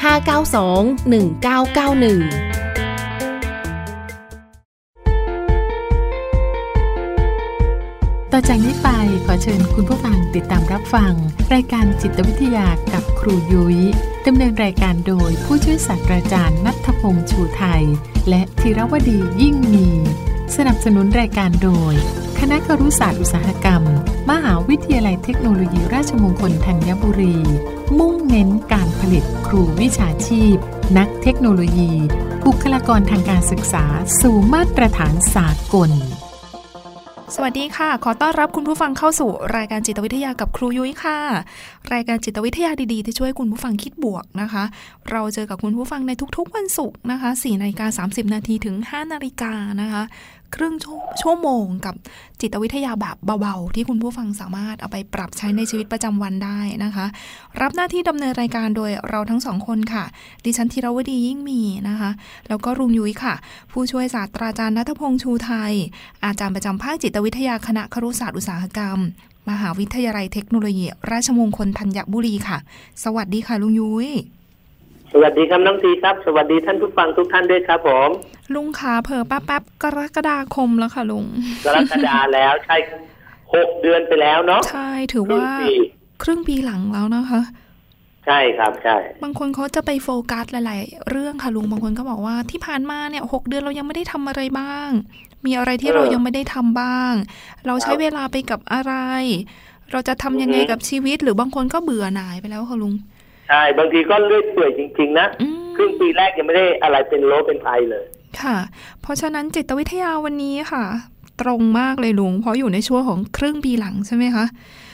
592 1991ต่อจากนี้ไปขอเชิญคุณผู้ฟังติดตามรับฟัง รายการจิตวิทยากับครูยุย้ยดำเนินรายการโดยผู้ช่วยศาสตราจารย์นัทพงษ์ชูไทย และธีรวดียิ่งมี สนับสนุนรายการโดย คณะครุศาสตร์อุตสาหกรรม มหาวิทยาลัยเทคโนโลยีราชมงคลธัญบุรี มุ่งเน้นการผลิตครูวิชาชีพ นักเทคโนโลยี บุคลากรทางการศึกษา สู่มาตรฐานสากล สวัสดีค่ะ ขอต้อนรับคุณผู้ฟังเข้าสู่ รายการจิตวิทยากับครูยุ้ยค่ะ รายการจิตวิทยาดีๆ ที่ช่วยคุณผู้ฟังคิดบวกนะคะ เราเจอกับคุณผู้ฟังในทุกๆวันศุกร์นะคะ4นาฬิกา30 นาทีถึง 5 นาฬิกานะคะ ครึ่งชั่วชั่วโมงกับจิตวิทยาแบบเบาๆ ที่คุณผู้ฟังสามารถเอาไปปรับใช้ในชีวิตประจำวันได้นะคะ รับหน้าที่ดำเนินรายการโดยเราทั้งสองคนค่ะ ดิฉันธีรวดียิ่งมีนะคะ แล้วก็รุงยุ้ยค่ะ ผู้ช่วยศาสตราจารย์นัทพงษ์ชูไทย อาจารย์ประจำภาคจิตวิทยาคณะครุศาสตร์อุตสาหกรรม มหาวิทยาลัยเทคโนโลยี ราชมงคลธัญบุรีค่ะ สวัสดีค่ะลุงยุ้ย สสวัสดีครับน้องทีครับ สวัสดีท่านผู้ฟังทุกท่านด้วยครับผม ลุงขาเผลอแป๊บๆกรกฎาคมแล้วค่ะลุง กรกฎาแล้วใช่หกเดือนไปแล้วเนาะใช่ถือครึ่งว่าปีครึ่งปีหลังแล้วนะคะ ใช่ครับใช่ บางคนเขาจะไปโฟกัสหลาย ๆ เรื่องค่ะลุงบางคนก็บอกว่าที่ผ่านมาเนี่ยหกเดือนเรายังไม่ได้ทำอะไรบ้าง มีอะไรที่เรายังไม่ได้ทำบ้าง เราใช้เวลาไปกับอะไร เราจะทำยังไงกับชีวิตหรือบางคนก็เบื่อหน่ายไปแล้วค่ะลุง ใช่บางทีก็เลื่อยเปื่อยจริง ๆ นะอืมครึ่งปีแรกยังไม่ได้อะไรเป็นโลเป็นภัยเลย ค่ะ เพราะฉะนั้นจิตวิทยาวันนี้ค่ะ ตรงมากเลยลุงเพราะอยู่ในช่วงของครึ่งปีหลังใช่ไหมคะ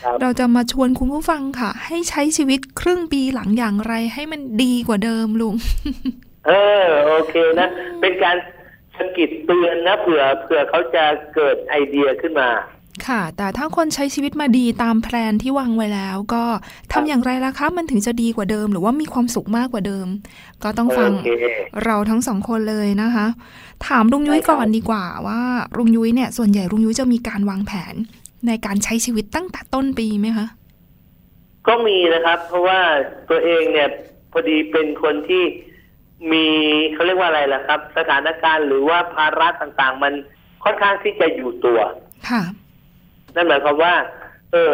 ครับเราจะมาชวนคุณผู้ฟังค่ะ ให้ใช้ชีวิตครึ่งปีหลังอย่างไร ให้มันดีกว่าเดิมลุงเออโอเคนะ เป็นการสะกิดเตือนนะเผื่อเผื่อเขาจะเกิดไอเดียขึ้นมา ค่ะ แต่ถ้าคนใช้ชีวิตมาดีตามแพลนที่วางไว้แล้ว ก็ทำอย่างไรล่ะคะมันถึงจะดีกว่าเดิม หรือว่ามีความสุขมากกว่าเดิม ก็ต้องฟังโอเคเราทั้งสองคนเลยนะคะ ถามลุงยุ้ยก่อนดีกว่าว่าลุงยุ้ยเนี่ยส่วนใหญ่ลุงยุ้ยจะมีการวางแผนในการใช้ชีวิตตั้งแต่ต้นปีไหมคะก็มีนะครับ เพราะว่าตัวเองเนี่ยพอดีเป็นคนที่มีเขาเรียกว่าอะไรล่ะครับ สถานการณ์หรือว่าภาระต่างๆ มันค่อนข้างที่จะอยู่ตัว ค่ะ นั่นหมายความว่า เออ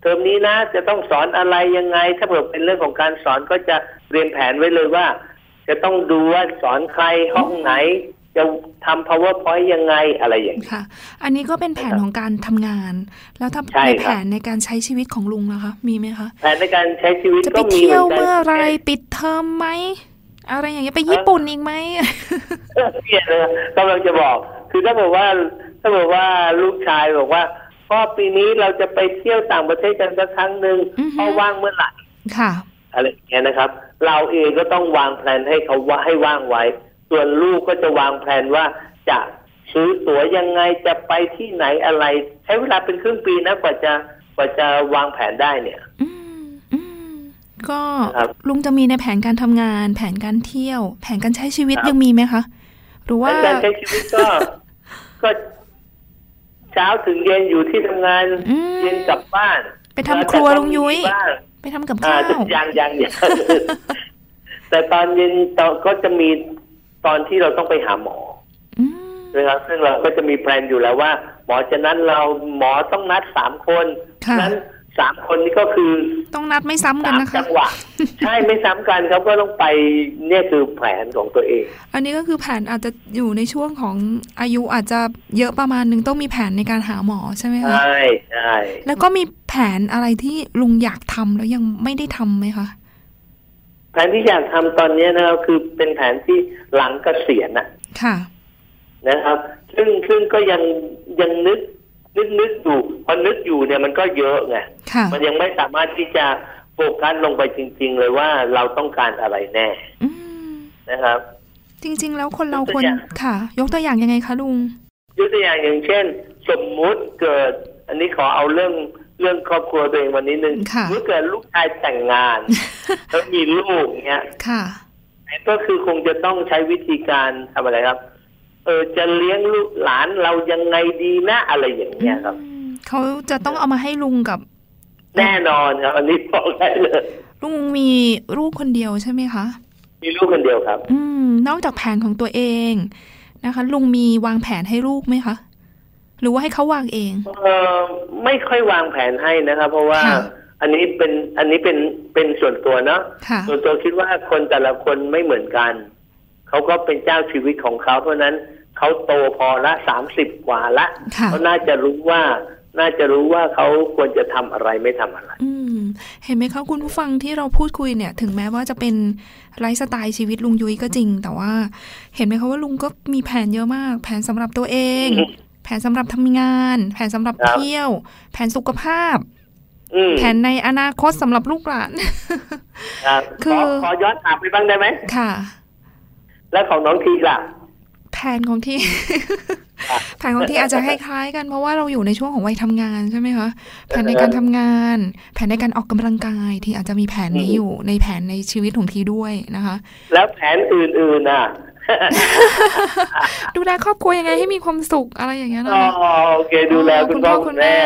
เทอมนี้นะจะต้องสอนอะไรยังไง ถ้าเผื่อเป็นเรื่องของการสอนก็จะเตรียมแผนไว้เลยว่า จะต้องดูว่าสอนใครห้องไหน จะทำ powerpoint ยังไงอะไรอย่างนี้ค่ะ อันนี้ก็เป็นแผนของการทำงาน แล้วถ้าใช่ในครับแผนในการใช้ชีวิตของลุงนะคะ มีไหมคะแผนในการใช้ชีวิตจะไปก็มีเที่ยวหนกันเมื่อไหรปิดเทอมไหมอะไรอย่างเงี้ยไปญี่ปุ่นอีกไหมเออเนี่ยนะกำลังจะบอก คือถ้าบอกว่า ถ้าบอกว่าลูกชายบอกว่า พ่อปีนี้เราจะไปเที่ยวต่างประเทศกันสักครั้งหนึ่งอือฮึพ่อว่างเมื่อไหร่ค่ะอะไรอย่างเงี้ยนะครับ เราเองก็ต้องวางแผนให้เขาว่าให้ว่างไว้ ส่วนลูกก็จะวางแผนว่าจะซื้อตั๋วยังไงจะไปที่ไหนอะไร ใช้เวลาเป็นครึ่งปีนะกว่าจะกว่าจะวางแผนได้เนี่ยอืมอืมก็ครับลุงจะมีในแผนการทำงาน แผนการเที่ยว แผนการใช้ชีวิตครับยังมีไหมคะหรือว่าการใช้ชีวิตก็ก็ เช้าถึงเย็นอยู่ที่ทำงานอืมเย็นกลับบ้าน ไปทำครัวลุงยุ้ยแต่ต้องมีบ้างไปทำกับอ่าข้าวยังยังยังแต่ตอนเย็นตอนก็จะมีตอนที่เราต้องไปหาหมออืมนะครับซึ่งเราก็จะมีแพลนอยู่แล้วว่า หมอจะนัดเราหมอต้องนัดสามคนค่ะนั้น สามคนนี้ก็คือต้องนัดไม่ซ้ำกันสามนะคะจังหวะใช่ไม่ซ้ำกันครับก็ต้องไปเนี่ยคือแผนของตัวเอง อันนี้ก็คือแผนอาจจะอยู่ในช่วงของอายุอาจจะเยอะประมาณหนึ่งต้องมีแผนในการหาหมอใช่ไหมใชคะ่ใช่แล้วก็มีแผนอะไรที่ลุงอยากทำแล้วยังไม่ได้ทำไหมคะแผนที่อยากทำตอนนี้นะครับคือเป็นแผนที่หลังเกษียณนะค่ะนะครับ ซึ่งซึ่งก็ยังยังนึก นึกนึกอยู่พอนึกอยู่เนี่ยมันก็เยอะไงค่ะมันยังไม่สามารถที่จะโฟกัสลงไปจริง ๆ เลยว่าเราต้องการอะไรแน่อืมนะครับ จริง ๆ แล้วคนเรายกตัคววรอย่างค่ะ ยกตัวอย่างยังไงคะลุงยกตัวอย่างอย่างเช่น สมมุติเกิด อันนี้ขอเอาเรื่องเรื่องครอบครัวตัวเองวันนี้หนึ่งค่ะเมื่อเกิดลูกชายแต่งงานแล้วมีลูกเนี้ยค่ะ ก็คือคงจะต้องใช้วิธีการทำอะไรครับ เออจะเลี้ยงลูกหลานเรายังไงดีนะอะไรอย่างเงี้ยครับอืมเขาจะต้องเอามาให้ลุงกับ แน่นอนครับอันนี้บอกได้เลยลุงมีลูกคนเดียวใช่ไหมคะ มีลูกคนเดียวครับ อืม นอกจากแผนของตัวเองนะคะ ลุงมีวางแผนให้ลูกไหมคะ หรือว่าให้เขาวางเองเออไม่ค่อยวางแผนให้นะครับ เพราะว่าค่ะอันนี้เป็นอันนี้เป็นเป็นส่วนตัวเนาะค่ะส่วนตัวคิดว่าคนแต่ละคนไม่เหมือนกัน เขาก็เป็นเจ้าชีวิตของเขาเพราะฉะนั้นเขาโตพอละสามสิบกว่าละค่ะเขาน่าจะรู้ว่าน่าจะรู้ว่าเขาควรจะทำอะไรไม่ทำอะไรอืมเห็นไหมคะคุณผู้ฟังที่เราพูดคุยเนี่ย ถึงแม้ว่าจะเป็นไลฟ์สไตล์ชีวิตลุงยุ้ยก็จริง แต่ว่า เห็นไหมคะว่าลุงก็มีแผนเยอะมาก แผนสำหรับตัวเองอืมแผนสำหรับทำงาน แผนสำหรับครับเที่ยว แผนสุขภาพอืมแผนในอนาคตสำหรับลูกหลานครับคือขอขอย้อนถามไปบ้างได้ไหมค่ะ แล้วของน้องทีล่ะ แผนของที่ แผนของที่อาจจะคล้ายๆกันเพราะว่าเราอยู่ในช่วงของวัยทำงานใช่ไหมคะแผนในการทำงาน แผนในการออกกำลังกายที่อาจจะมีแผนนี้อยู่ในแผนในชีวิตของทีด้วยนะคะ แล้วแผนอื่นๆน่ะแผ ดูแลครอบครัวยังไงให้มีความสุขอะไรอย่างเงี้ยนะอ๋อคะโอเค ดูแลคุณพ่อคุณแม่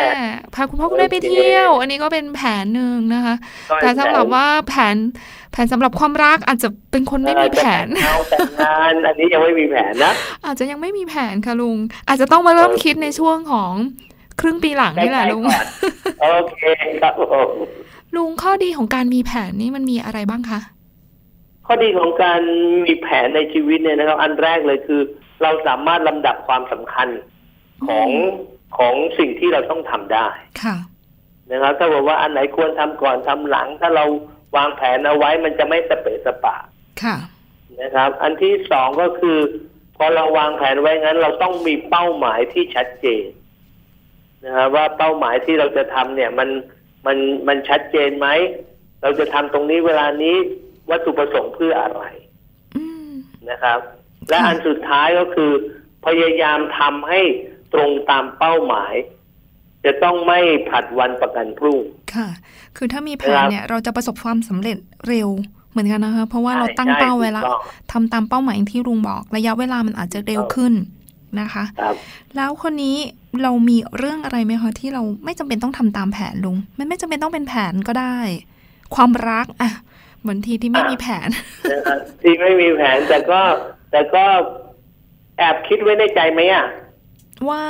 พาคุณพ่อคุณแม่ไปเที่ยว อันนี้ก็เป็นแผนหนึ่งนะคะ แต่สำหรับว่าแผนแผนสำหรับความรักอาจจะเป็นคนไม่มีแผนเอาแต่งงานอันนี้ยังไม่มีแผนนะอาจจะยังไม่มีแผนค่ะลุง อาจจะต้องมาเริ่มคิดในช่วงของครึ่งปีหลังนี่แหละลุงโอเคครับผมลุงข้อดีของการมีแผนนี่มันมีอะไรบ้างคะ ข้อดีของการมีแผนในชีวิตเนี่ยนะครับ อันแรกเลยคือ เราสามารถลำดับความสำคัญของของสิ่งที่เราต้องทำได้ค่ะนะครับถ้าบอกว่าอันไหนควรทำก่อนทำหลัง ถ้าเราวางแผนเอาไว้มันจะไม่สเปะสปะค่ะนะครับ อันที่สองก็คือ พอเราวางแผนไว้งั้น เราต้องมีเป้าหมายที่ชัดเจนนะครับว่าเป้าหมายที่เราจะทำเนี่ยมันมันมันชัดเจนไหมเราจะทำตรงนี้เวลานี้ วัตถุประสงค์เพื่ออะไรอืมนะครับ และค่ะอันสุดท้ายก็คือ พยายามทำให้ตรงตามเป้าหมาย จะต้องไม่ผัดวันประกันพรุ่งค่ะ คือถ้ามีแผคนรับเนี่ยเราจะประสบความสำเร็จเร็วเหมือนกันนะคะ เพราะว่าใช่เราตั้งใช่เป้าไว้แล้วถูกต้องทำตามเป้าหมายที่ลุงบอก ระยะเวลามันอาจจะเร็วขึ้นนะคะครับแล้วคนนี้เรามีเรื่องอะไรไหมคะที่เราไม่จำเป็นต้องทำตามแผนลุง มันไม่จำเป็นต้องเป็นแผนก็ได้ ความรักอะ เหมือนทีที่ไม่มีแผนนะครับที่ไม่มีแผนแต่ก็แต่ก็แอบคิดไว้ในใจไหมอะว่า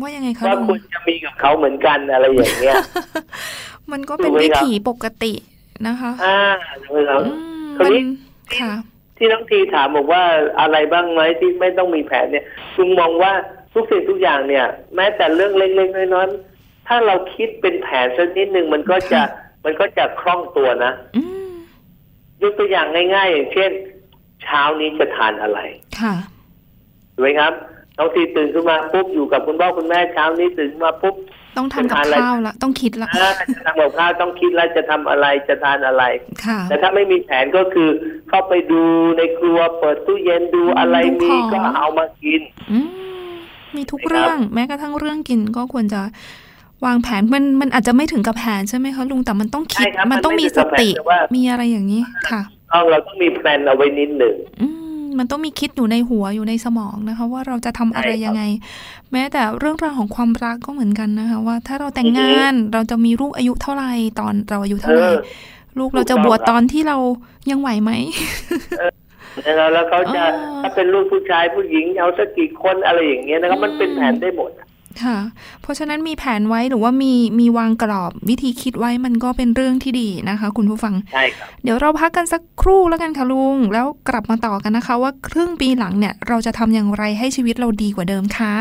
ว่ายังไงคะว่าลุงคุณจะมีกับเขาเหมือนกันอะไรอย่างเงี้ย มันก็เป็นถูกไหมวิครับถีปกตินะคะ อ่าใช่ไหมครับอืมคราวมันนี้ค่ะที่น้องทีถามบอกว่าอะไรบ้างไหมที่ไม่ต้องมีแผนเนี่ยคุณมองว่าทุกสิ่งทุกอย่างเนี่ย แม้แต่เรื่องเล็กๆน้อยๆถ้าเราคิดเป็นแผนสักนิดหนึ่งมันก็จะค่ะมันก็จะคล่องตัวนะอืม ยกตัวอย่างง่ายๆ อย่างเช่น เช้านี้จะทานอะไร ค่ะถูกไหมครับน้องทีตื่นขึ้นมาปุ๊บอยู่กับคุณพ่อคุณแม่เช้านี้ตื่นขึ้นมาปุ๊บต้องทำกับจะทานอะไรข้าวละต้องคิดละอ่าจะทำกับข้าวต้องคิดแล้วจะทำอะไรจะทานอะไรค่ะแต่ถ้าไม่มีแผนก็คือ เข้าไปดูในครัวเปิดตู้เย็นดูอะไรดูมีของก็เอามากินอืมมีทุกครับเรื่อง แม้กระทั่งเรื่องกินก็ควรจะ วางแผนมันมันอาจจะไม่ถึงกับแผนใช่ไหมคะลุงแต่มันต้องคิดใช่ครับมันต้องมีสติมันไม่ถึงกับแผนแต่ว่ามีมีอะไรอย่างนี้ค่ะเอาเราต้องมีแพลนเอาไว้นิดหนึ่งอืมมันต้องมีคิดอยู่ในหัวอยู่ในสมองนะคะ ว่าเราจะทำอะไรใช่ครับยังไง แม้แต่เรื่องราวของความรักก็เหมือนกันนะคะ ว่าถ้าเราแต่งงานเราจะมีลูกอายุเท่าไหร่ตอนเราอายุเอเท่าไหร่อลูกเราจะบวชตอนที่เรายังไหวไหมนะครับแล้วเขาจะอ๋อถ้าเป็นลูกผู้ชายผู้หญิงเอาสักกี่คนอะไรอย่างเงี้ยนะครับมันเป็นแผนได้หมด ค่ะ เพราะฉะนั้นมีแผนไว้หรือว่ามีมีวางกรอบวิธีคิดไว้มันก็เป็นเรื่องที่ดีนะคะ คุณผู้ฟังใช่ครับเดี๋ยวเราพักกันสักครู่แล้วกันค่ะลุง แล้วกลับมาต่อกันนะคะ ว่าครึ่งปีหลังเนี่ย เราจะทำอย่างไรให้ชีวิตเราดีกว่าเดิมค่ะ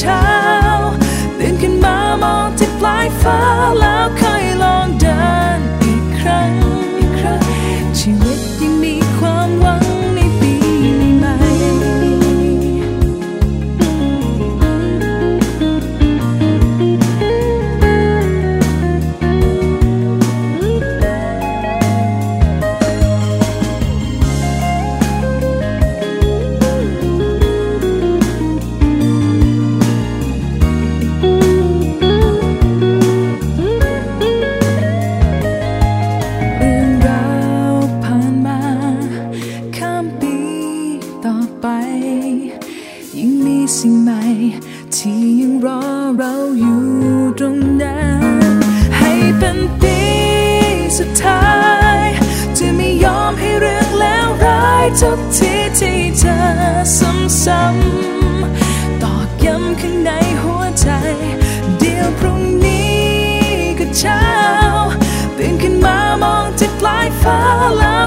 เช้าตื่นขึ้นมามองที่ปลายฟ้าแล้วค่ ใจ เดี๋ยวพรุ่งนี้ก็เช้าตื่นขึ้นมามองที่ปลายฟ้าแล้ว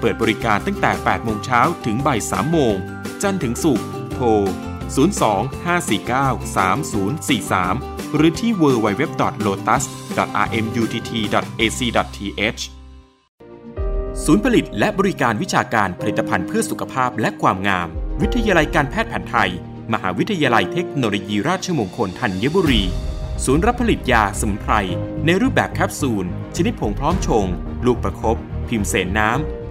เปิดบริการตั้งแต่ 8 โมงเช้าถึงบ่าย3โมง จันทร์ถึงศุกร์ โทร 02-549-3043 หรือที่ www.lotus.rmutt.ac.th ศูนย์ผลิตและบริการวิชาการผลิตภัณฑ์เพื่อสุขภาพและความงาม วิทยาลัยการแพทย์แผนไทย มหาวิทยาลัยเทคโนโลยีราชมงคลธัญบุรี ศูนย์รับผลิตยาสมุนไพร ในรูปแบบแคปซูล ชนิดผงพร้อมชง ลูกประคบพิมพ์เสนน้ำ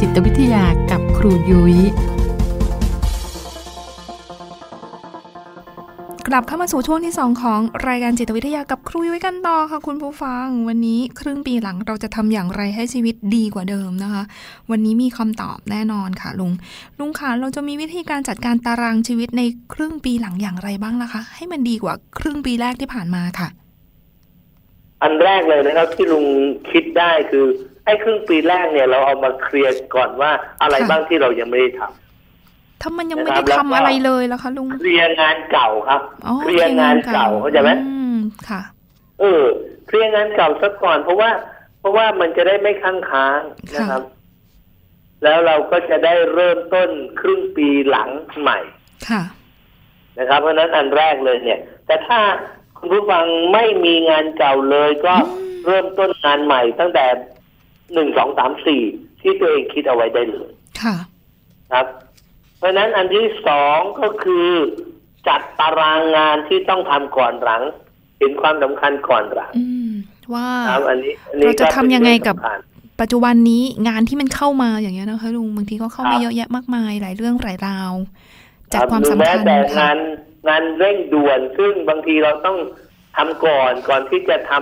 จิตวิทยากับครูยุย้ยกลับเข้ามาสู่ช่วงที่ 2 ของรายการจิตวิทยากับครูยุ้ยกันต่อค่ะคุณผู้ฟัง วันนี้ครึ่งปีหลังเราจะทำอย่างไรให้ชีวิตดีกว่าเดิมนะคะ วันนี้มีคำตอบแน่นอนค่ะลุงลุงคะเราจะมีวิธีการจัดการตารางชีวิตในครึ่งปีหลังอย่างไรบ้างนะคะ ให้มันดีกว่าครึ่งปีแรกที่ผ่านมาค่ะ อันแรกเลยนะครับที่ลุงคิดได้คือ ไอ้ครึ่งปีแรกเนี่ยเราเอามาเคลียร์ก่อนว่าอะไรค่ะ บ้างที่เรายังไม่ได้ทำ ถ้ามันยังไม่ได้นะครับทำแล้วก็อะไรเลยแล้วคะลุงเคลียร์งานเก่าครับ อ๋อเคลียร์งานเก่าเข้าใจไหม อืมค่ะ เออเคลียร์งานเก่าซะก่อนเพราะว่าราะว่ามันจะได้ไม่ค้างค้างนะครับ แล้วเราก็จะได้เริ่มต้นครึ่งปีหลังใหม่ค่ะ นะครับ เพราะฉะนั้นอันแรกเลยเนี่ย แต่ถ้าคุณผู้ฟังไม่มีงานเก่าเลยก็เริ่มต้นงานใหม่ตั้งแต่ หนึ่งสองสามสี่ที่ตัวเองคิดเอาไว้ได้เลยค่ะครับ เพราะฉะนั้นอันที่สองก็คือ จัดตารางงานที่ต้องทำก่อนหลัง เห็นความสำคัญก่อนหลังอืมว่าครับอันนี้อันนี้เราจะทำยังไงกับก็เป็นเรื่องสำคัญปัจจุบันนี้งานที่มันเข้ามาอย่างเงี้ยนะคะลุงบางทีก็เข้าครัมาบเยอะแยะมากมายหลายเรื่องหลายราวจัดรับความหรือสำแม้คัญแต่ค่ะงานงานเร่งด่วนซึ่งบางทีเราต้องทำก่อนก่อนที่จะท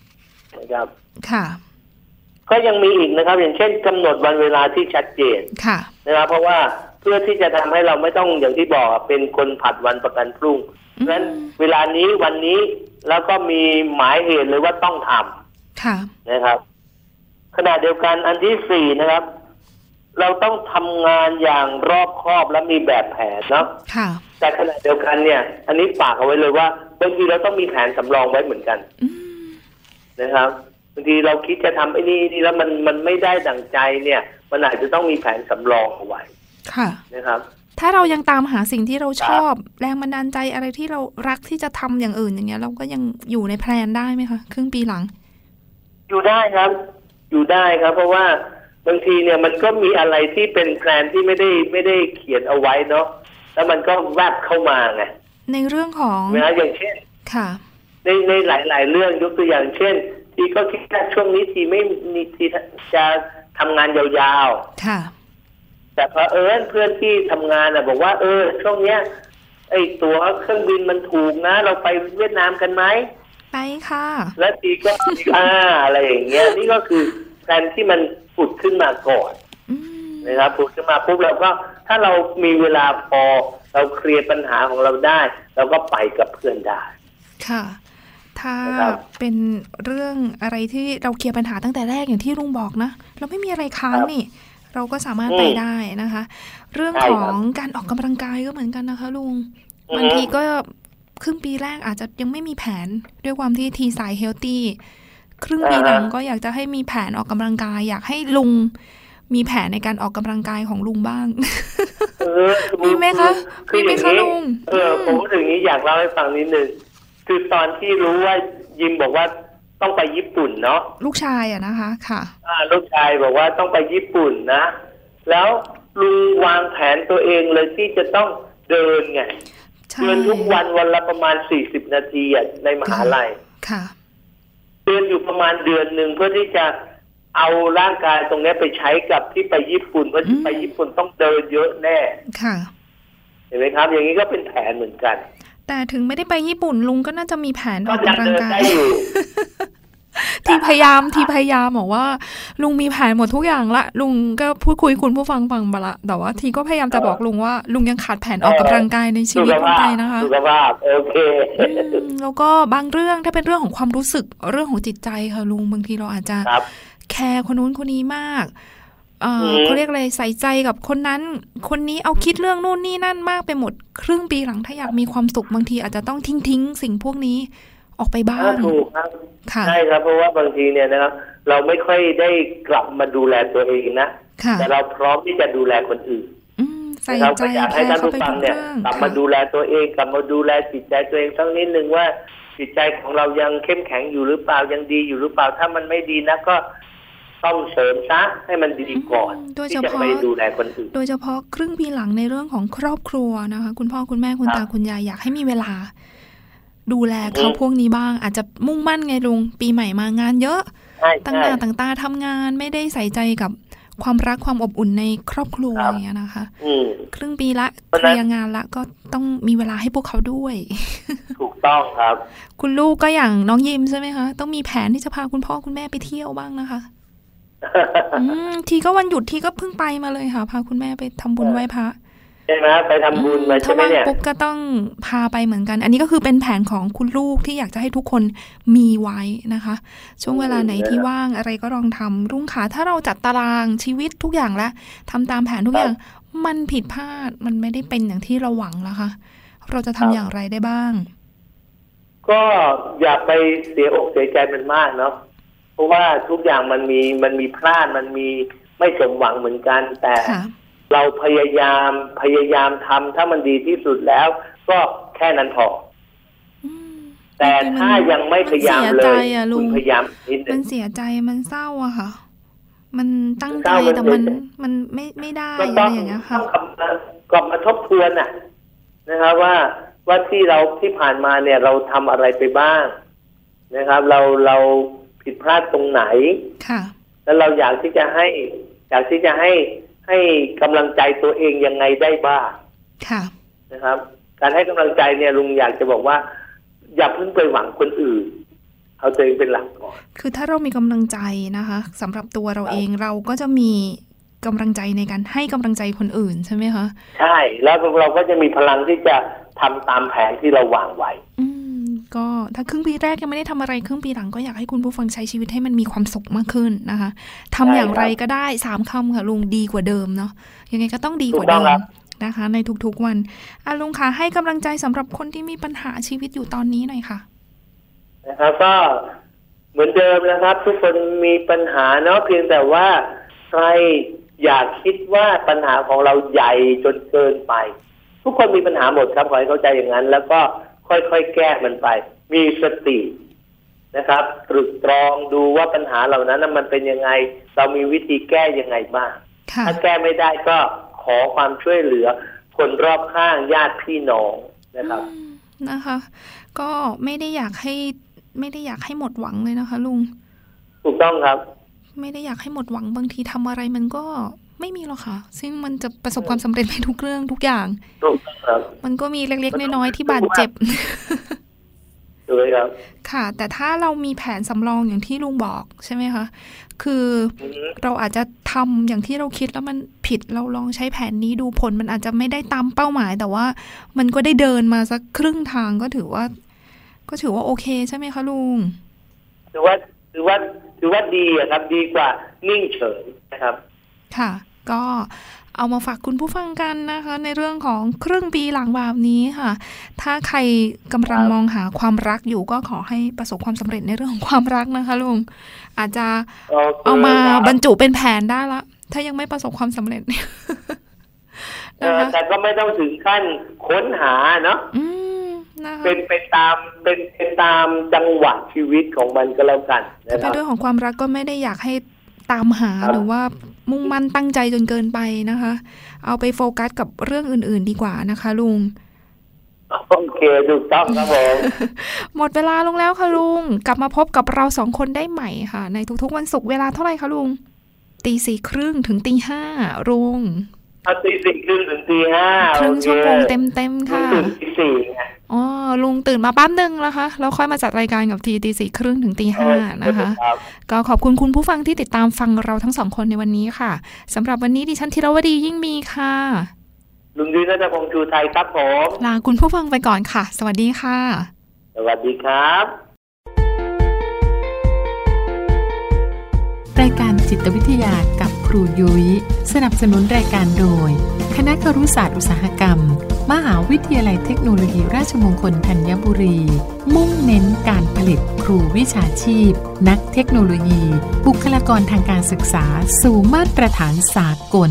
ำนะครับ ค่ะ ก็ยังมีอีกนะครับ อย่างเช่นกำหนดวันเวลาที่ชัดเจนค่ะนะครับเพราะว่าเพื่อที่จะทำให้เราไม่ต้องอย่างที่บอกเป็นคนผัดวันประกันพรุ่งเพราะฉะนั้นเวลานี้วันนี้แล้วก็มีหมายเหตุเลยว่าต้องทำค่ะนะครับ ขณะเดียวกันอันที่สี่นะครับ เราต้องทำงานอย่างรอบคอบและมีแบบแผนเนาะค่ะแต่ขณะเดียวกันเนี่ย อันนี้ฝากเอาไว้เลยว่าบางทีเราต้องมีแผนสำรองไว้เหมือนกันอืมนะครับ บางทีเราคิดจะทำไอ้นี่นี่แล้วมันมันไม่ได้ดั่งใจเนี่ย มันอาจจะต้องมีแผนสำรองเอาไว้ค่ะนะครับ ถ้าเรายังตามหาสิ่งที่เราชอบ แรงบันดาลใจอะไรที่เรารักที่จะทำอย่างอื่นอย่างเงี้ย เราก็ยังอยู่ใน plan ได้ไหมคะครึ่งปีหลัง อยู่ได้ครับ อยู่ได้ครับ เพราะว่าบางทีเนี่ยมันก็มีอะไรที่เป็น plan ที่ไม่ได้ไม่ได้เขียนเอาไว้เนาะแล้วมันก็แวบเข้ามาไงในเรื่องของนะอย่างเช่น ค่ะ ในในหลาย ๆ เรื่องยกตัวอย่างเช่น ทีก็คิดว่าช่วงนี้ทีไม่มีทีจะทำงานยาวค่ะๆแต่พอเอิญเพื่อนที่ทำงานอะ บอกว่า เออ ช่วงเนี้ยไอ้ตั๋วเครื่องบินมันถูกนะ เราไปเวียดนามกันไหมไปค่ะ แล้วทีก็อ่าอะไรอย่างเงี้ย นี่ก็คือแผนที่มันผุดขึ้นมาก่อนอืมนะครับผุดขึ้นมาปุ๊บเราก็ถ้าเรามีเวลาพอเราเคลียร์ปัญหาของเราได้ เราก็ไปกับเพื่อนได้ ค่ะ ถ้านะครับเป็นเรื่องอะไรที่เราเคลียร์ปัญหาตั้งแต่แรกอย่างที่ลุงบอกนะ เราไม่มีอะไรค้างนี่ เราก็สามารถไปได้นะคะ เรื่องของการออกกำลังกายก็เหมือนกันนะคะ ลุงอือฮึบางทีก็ครึ่งปีแรกอาจจะยังไม่มีแผนด้วยความที่ทีสายเฮลตี้ครึ่งปีหลังก็อยากจะให้มีแผนออกกำลังกาย อยากให้ลุงมีแผนในการออกกำลังกายของลุงบ้างเออมีไหมคะคือมีไหมอย่างคะนี้ลุงเออผมพูดถึงนี้อยากเล่าให้ฟังนิดนึง คือตอนที่รู้ว่ายิมบอกว่าต้องไปญี่ปุ่นเนาะลูกชายอะนะคะ ค่ะอ่าลูกชายบอกว่าต้องไปญี่ปุ่นนะ แล้วลุงวางแผนตัวเองเลยที่จะต้องเดินไงใช่เดินทุกวันวันละประมาณสี่สิบนาทีอะในมหาลัยค่ะ เดินอยู่ประมาณเดือนหนึ่งเพื่อที่จะเอาร่างกายตรงเนี้ยไปใช้กับที่ไปญี่ปุ่นเพราะที่อืมไปญี่ปุ่นต้องเดินเยอะแน่ค่ะเห็นไหมครับ อย่างนี้ก็เป็นแผนเหมือนกัน แต่ถึงไม่ได้ไปญี่ปุ่นลุงก็น่าจะมีแผนอก็อกยังกำลังเดินกาได้ยอยู่ทีพยายามทีพยายามบอกว่า ลุงมีแผนหมดทุกอย่างละ ลุงก็พูดคุยคุณผู้ฟังฟังไปละแต่ว่าทีก็พยายามจะบอกลุงว่า ลุงยังขาดแผนออกกำลังกายในชีสุวิตขลุงภาไปพนะคะสุขภาพโอเคอืมแล้วก็บางเรื่องถ้าเป็นเรื่องของความรู้สึกเรื่องของจิตใจค่ะลุงบางทีเราอาจจะครับแคร์คนนู้นคนนี้มาก เอ่ออืมเขาเรียกอะไรใส่ใจกับคนนั้น คนนี้เอาคิดเรื่องนู่นนี่นั่นมากไปหมด ครึ่งปีหลังถ้าอยากมีความสุขบางทีอาจจะต้องทิ้งทิ้งๆสิ่งพวกนี้ออกไปบ้าอ่างถูกครับค่ะใช่ครับเพราะว่าบางทีเนี่ยนะครับเราไม่ค่อยได้กลับมาดูแลตัวเองนะค่ะแต่เราพร้อมที่จะดูแลคนอื่นอืมใส่นะครับใจก็อยากแคให้ร์ท่านเขาผู้ไปฟัทุงกเนี่ยเรื่องกลับมาค่ะดูแลตัวเองกลับมาดูแลจิตใจตัวเองสักนิดหนึ่งว่าจิตใจของเรายังเข้มแข็งอยู่หรือเปล่ายังดีอยู่หรือเปล่าถ้ามันไม่ดีนะก็ ต้องเสริมซะให้มันดีก่อนโดยเฉที่จะพาะไปดูแลคนอื่นโดยเฉพาะครึ่งปีหลังในเรื่องของครอบครัวนะคะ คุณพ่อคุณแม่คุณครับตาคุณยายอยากให้มีเวลา ดูแลเขาอืมพวกนี้บ้าง อาจจะมุ่งมั่นไงลุงปีใหม่มางานเยอะใช่ตั้งใช่หน้าต่างตาทำงานไม่ได้ใส่ใจกับความรักความอบอุ่นในครอบครัวครับอย่างเงี้ยนะคะอืมครึ่งปีละเพราะเคฉะนั้นลียร์งานละก็ต้องมีเวลาให้พวกเขาด้วย ถูกต้องครับ คุณลูกก็อย่างน้องยิมใช่ไหมคะ ต้องมีแผนที่จะพาคุณพ่อคุณแม่ไปเที่ยวบ้างนะคะอืม ทีก็วันหยุดทีก็เพิ่งไปมาเลยค่ะ พาคุณแม่ไปทำบุญไหว้พระใช่ไหมไปทำบุญมาอืใช่ไหมถ้าว่างเนี่ยปุ๊บก็ต้องพาไปเหมือนกัน อันนี้ก็คือเป็นแผนของคุณลูกที่อยากจะให้ทุกคนมีไว้นะคะ ช่วงเวลาไหนที่ว่างอะไรก็ลองทำรุ่งขาถ้าเราจัดตารางชีวิตทุกอย่างแล้วทำตามแผนทุกอย่างมันผิดพลาดมันไม่ได้เป็นอย่างที่เราหวังแล้วค่ะ เราจะทำอย่างไรได้บ้าง ก็อย่าไปเสียอกเสียใจมันมากเนาะ เพราะว่าทุกอย่างมันมีมันมีพลาดมันมีไม่สมหวังเหมือนกัน แต่ค่ะเราพยายามพยายามทำถ้ามันดีที่สุดแล้ว ก็แค่นั้นพออืมแต่ถ้ายังไม่พยายามเลนเสียใจอะลุคุงณพยายามนิดนึมังนเสียใจมันเศร้าอะค่ะ มันตั้งใจเศร้ามันแต่มันเสียใจมันไม่ไม่ได้ก็อะต้ไรองอย่างเงี้ยต้ค่ะองกลับมากลับมาทบทวนน่ะนะครับว่าว่าที่เราที่ผ่านมาเนี่ยเราทำอะไรไปบ้างนะครับ เราเรา ผิดพลาดตรงไหนค่ะ แล้วเราอยากที่จะให้อยากที่จะให้ให้กำลังใจตัวเองยังไงได้บ้างค่ะนะครับ การให้กำลังใจเนี่ยลุงอยากจะบอกว่า อย่าเพิ่งไปหวังคนอื่นเอาตัวเองเป็นหลักก่อน คือถ้าเรามีกำลังใจนะคะสำหรับตัวเราเองเราก็จะมีกำลังใจในการให้กำลังใจคนอื่นใช่ไหมคะ ใช่ แล้วเราก็จะมีพลังที่จะทำตามแผนที่เราวางไว้ อืม ก็ถ้าครึ่งปีแรกยังไม่ได้ทำอะไรครึ่งปีหลังก็อยากให้คุณผู้ฟังใช้ชีวิตให้มันมีความสุขมากขึ้นนะคะทำใช่อย่างไรครับก็ได้สามคำค่ะลุงดีกว่าเดิมเนาะยังไงก็ต้องดีกว่าถูกต้เดิองมครับนะคะ ในทุกๆวันอะลุงคะให้กำลังใจสำหรับคนที่มีปัญหาชีวิตอยู่ตอนนี้หน่อยค่ะนะครับก็เหมือนเดิมนะครับ ทุกคนมีปัญหาเนาะเพียงแต่ว่าใครอยากคิดว่าปัญหาของเราใหญ่จนเกินไป ทุกคนมีปัญหาหมดครับขอให้เข้าใจอย่างนั้น แล้วก็ ค่อยๆแก้มันไป มีสตินะครับตรึกตรองดูว่าปัญหาเหล่านั้นน่ะมันเป็นยังไง เรามีวิธีแก้ยังไงบ้างค่ะถ้าแก้ไม่ได้ก็ขอความช่วยเหลือ คนรอบข้างญาติพี่น้องนะครับอืมนะคะ ก็ไม่ได้อยากให้ไม่ได้อยากให้หมดหวังเลยนะคะ ลุง ถูกต้องครับ ไม่ได้อยากให้หมดหวังบางทีทำอะไรมันก็ ไม่มีหรอกค่ะ ซึ่งมันจะประสบความสำเร็จในทุกเรื่องทุกอย่างถูกต้องครับมันก็มีเล็กๆ น้อยๆที่บาดเจ็บถูกไหมครับ ค่ะ แต่ถ้าเรามีแผนสำรองอย่างที่ลุงบอกใช่ไหมคะ คืออือฮึเราอาจจะทำอย่างที่เราคิดแล้วมันผิดเราลองใช้แผนนี้ดูผล มันอาจจะไม่ได้ตามเป้าหมาย แต่ว่ามันก็ได้เดินมาสักครึ่งทางก็ถือว่า ก็ถือว่าโอเคใช่ไหมคะลุงถือว่าถือว่าถือว่าดีอะครับ ดีกว่านิ่งเฉยนะครับ ค่ะ ก็เอามาฝากคุณผู้ฟังกันนะคะ ในเรื่องของครึ่งปีหลังแบบนี้ค่ะ ถ้าใครกำลังครับมองหาความรักอยู่ก็ขอให้ประสบความสำเร็จในเรื่องของความรักนะคะลุงอาจจะโอเคเอามาครับบรรจุเป็นแผนได้ละ ถ้ายังไม่ประสบความสำเร็จเอนะอคะแต่ก็ไม่ต้องถึงขั้นค้นหาเนาะอืมนะคะเป็นไปตามเป็นเป็นตามจังหวะชีวิตของมันก็แล้วกันถ้านะคเป็นรับเรื่องของความรักก็ไม่ได้อยากให้ตามหาครับหรือว่า มุ่งมั่นตั้งใจจนเกินไปนะคะ เอาไปโฟกัสกับเรื่องอื่น ๆ ดีกว่านะคะ ลุงโอเคถูกต้องครับผมหมดเวลาลงแล้วค่ะลุง กลับมาพบกับเราสองคนได้ใหม่ค่ะ ในทุก ๆ วันศุกร์เวลาเท่าไหร่คะลุงตีสี่ครึ่งถึงตีห้าลุงเอาตีสี่ครึ่งถึงตีห้าครึ่งโอเคชั่วโมงเต็มๆลุงค่ะตื่นตีสี่ไง อ๋อลุงตื่นมาแป๊บนึงแล้วคะ แล้วค่อยมาจัดรายการกับทีตีสี่ครึ่งถึงตีห้านะคะรับก็ขอบคุณคุณผู้ฟังที่ติดตามฟังเราทั้งสองคนในวันนี้ค่ะสำหรับวันนี้ดิฉันธีรวดียิ่งมีค่ะ ลุงยุ้ยนัทพงษ์ชูไทยครับผมลาคุณผู้ฟังไปก่อนค่ะ สวัสดีค่ะ สวัสดีครับ รายการจิตวิทยากับครูยุย้ยสนับสนุนรายการโดย คณะครุศาสตร์อุตสาหกรรม มหาวิทยาลัยเทคโนโลยีราชมงคลธัญบุรี มุ่งเน้นการผลิตครูวิชาชีพ นักเทคโนโลยี บุคลากรทางการศึกษา สู่มาตรฐานสากล